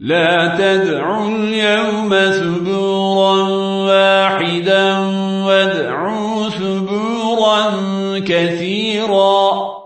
لا تدعوا اليوم ثبورا واحدا وادعوا ثبورا كثيرا.